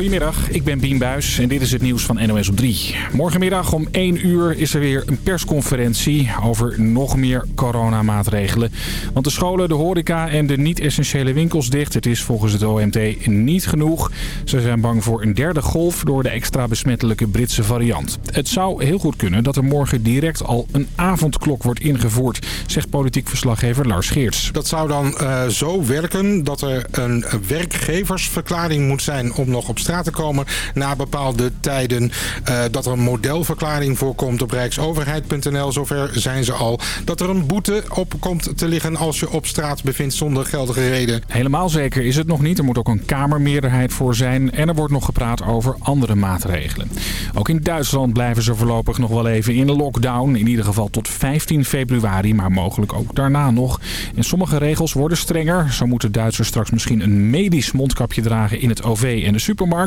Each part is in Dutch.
Goedemiddag, ik ben Bien Buis en dit is het nieuws van NOS op 3. Morgenmiddag om 1 uur is er weer een persconferentie over nog meer coronamaatregelen. Want de scholen, de horeca en de niet-essentiële winkels dicht. Het is volgens het OMT niet genoeg. Ze zijn bang voor een derde golf door de extra besmettelijke Britse variant. Het zou heel goed kunnen dat er morgen direct al een avondklok wordt ingevoerd, zegt politiek verslaggever Lars Geerts. Dat zou dan uh, zo werken dat er een werkgeversverklaring moet zijn om nog op straat te komen na bepaalde tijden. Uh, dat er een modelverklaring voorkomt op rijksoverheid.nl. Zover zijn ze al. Dat er een boete op komt te liggen als je op straat bevindt zonder geldige reden. Helemaal zeker is het nog niet. Er moet ook een kamermeerderheid voor zijn. En er wordt nog gepraat over andere maatregelen. Ook in Duitsland blijven ze voorlopig nog wel even in lockdown. In ieder geval tot 15 februari, maar mogelijk ook daarna nog. En sommige regels worden strenger. Zo moeten Duitsers straks misschien een medisch mondkapje dragen in het OV en de supermarkt.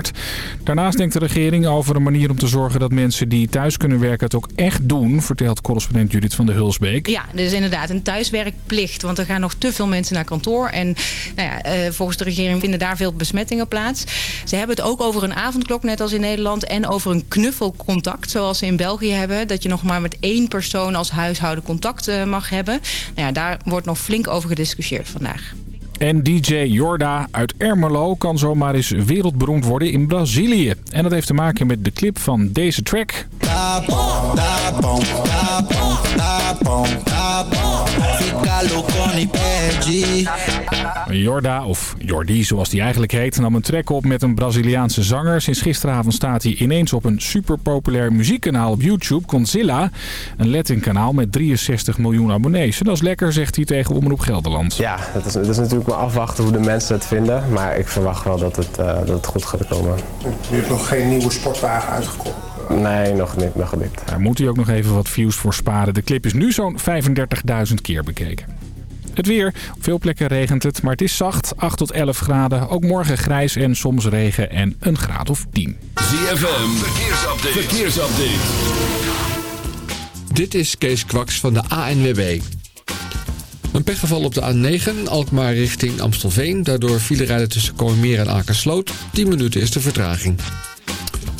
Daarnaast denkt de regering over een manier om te zorgen dat mensen die thuis kunnen werken het ook echt doen, vertelt correspondent Judith van de Hulsbeek. Ja, dus inderdaad een thuiswerkplicht, want er gaan nog te veel mensen naar kantoor en nou ja, uh, volgens de regering vinden daar veel besmettingen plaats. Ze hebben het ook over een avondklok, net als in Nederland, en over een knuffelcontact, zoals ze in België hebben, dat je nog maar met één persoon als huishouden contact uh, mag hebben. Nou ja, daar wordt nog flink over gediscussieerd vandaag. En DJ Jorda uit Ermelo kan zomaar eens wereldberoemd worden in Brazilië. En dat heeft te maken met de clip van deze track. Jorda, of Jordi zoals die eigenlijk heet, nam een track op met een Braziliaanse zanger. Sinds gisteravond staat hij ineens op een superpopulair muziekkanaal op YouTube, Conzilla. Een Latin kanaal met 63 miljoen abonnees. En dat is lekker, zegt hij tegen Omroep Gelderland. Ja, dat is, dat is natuurlijk wel afwachten hoe de mensen het vinden. Maar ik verwacht wel dat het, uh, dat het goed gaat komen. U hebt nog geen nieuwe sportwagen uitgekomen? Nee, nog niet. Nog niet. Daar moet hij ook nog even wat views voor sparen. De clip is nu zo'n 35.000 keer bekeken. Het weer. Op veel plekken regent het, maar het is zacht. 8 tot 11 graden. Ook morgen grijs en soms regen en een graad of 10. ZFM. Verkeersupdate. Verkeersupdate. Dit is Kees Kwaks van de ANWB. Een pechgeval op de A9, Alkmaar richting Amstelveen. Daardoor file rijden tussen Kooimeer en Akersloot. 10 minuten is de vertraging.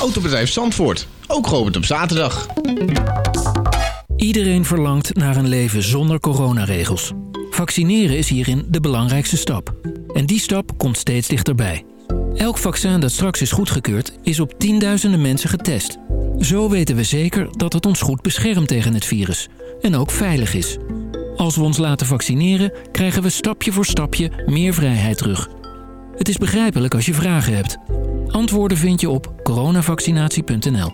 Autobedrijf Zandvoort, ook geopend op zaterdag. Iedereen verlangt naar een leven zonder coronaregels. Vaccineren is hierin de belangrijkste stap. En die stap komt steeds dichterbij. Elk vaccin dat straks is goedgekeurd is op tienduizenden mensen getest. Zo weten we zeker dat het ons goed beschermt tegen het virus. En ook veilig is. Als we ons laten vaccineren, krijgen we stapje voor stapje meer vrijheid terug. Het is begrijpelijk als je vragen hebt. Antwoorden vind je op coronavaccinatie.nl.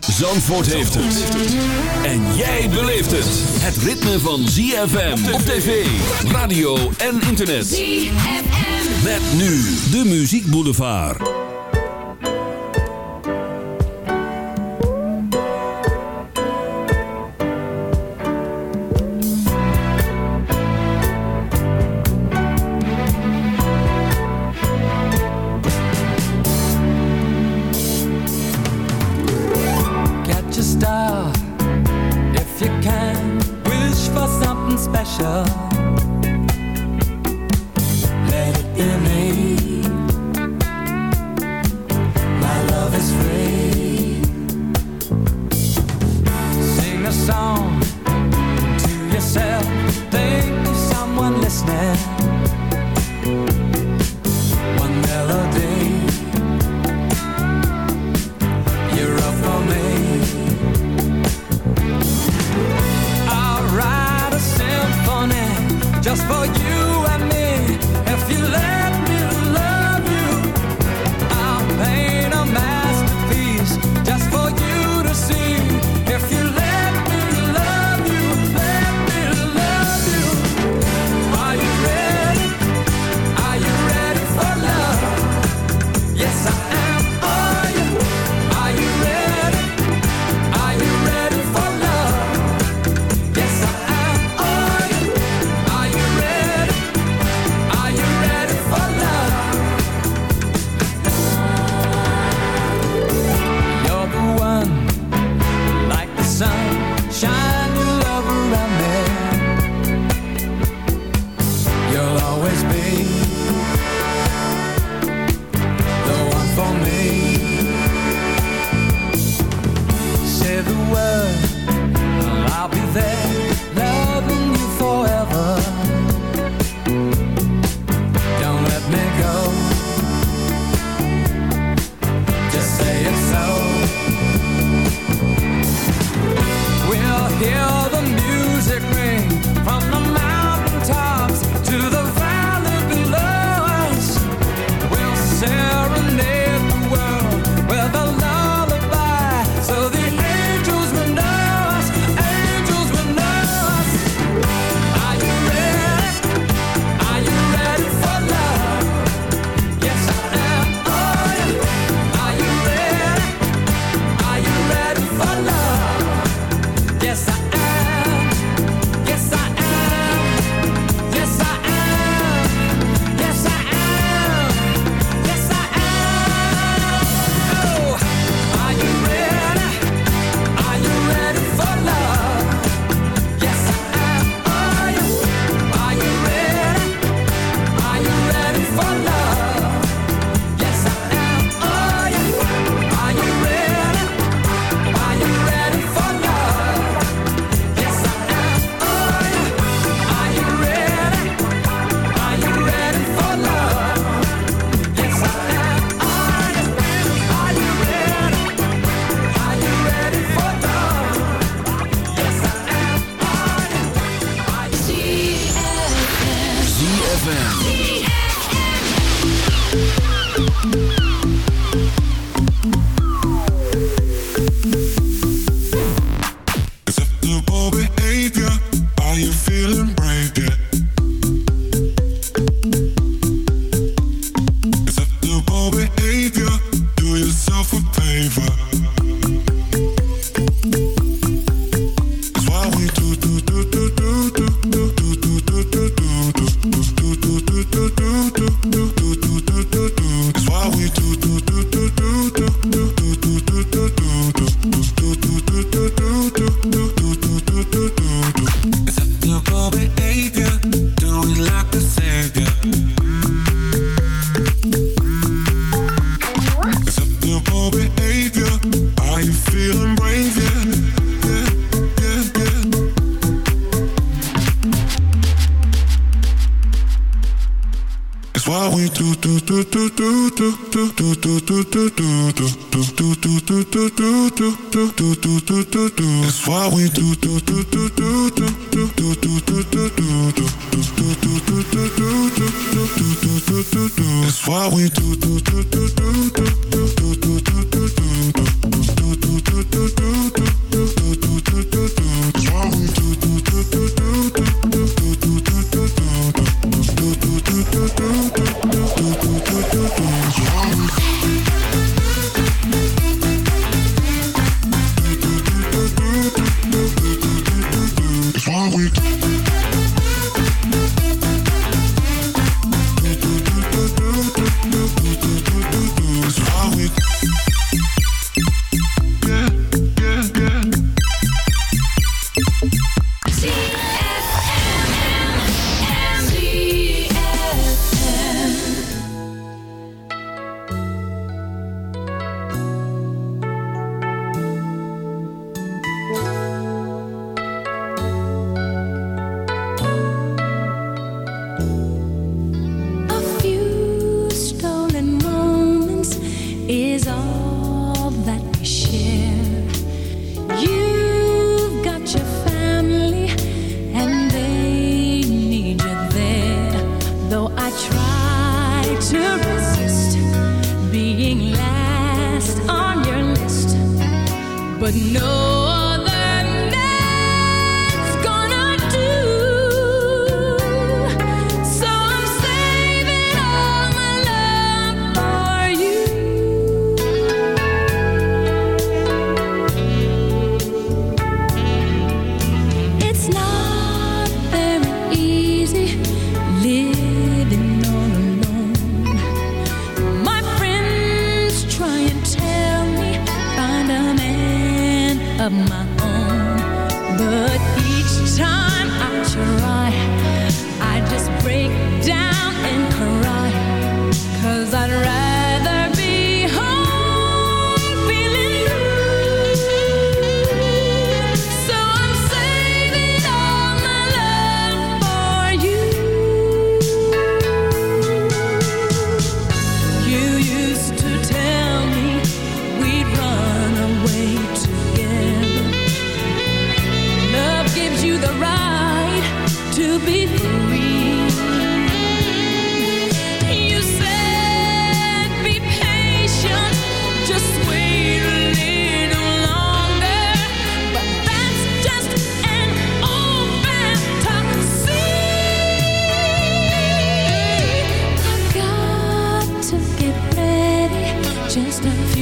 Zandvoort heeft het. En jij beleeft het. Het ritme van ZFM op tv, radio en internet. ZFM. Met nu de Muziek Boulevard. The word, I'll be there, just a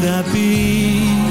could I be?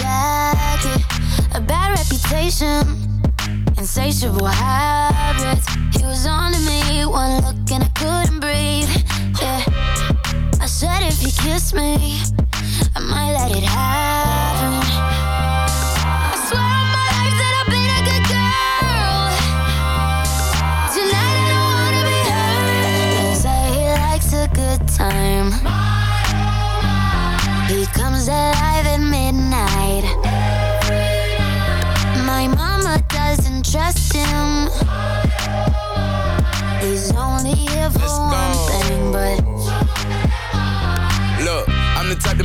Jacket, a bad reputation, insatiable habits. He was on to me, one look and I couldn't breathe. Yeah, I said if he kissed me, I might let it happen.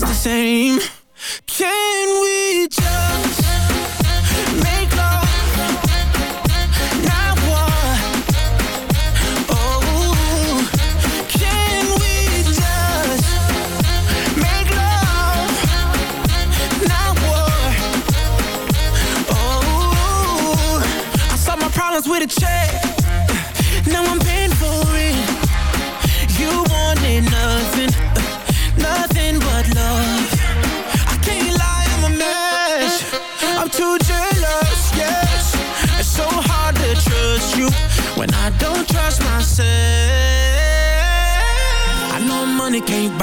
remains the same. Can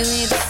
You leave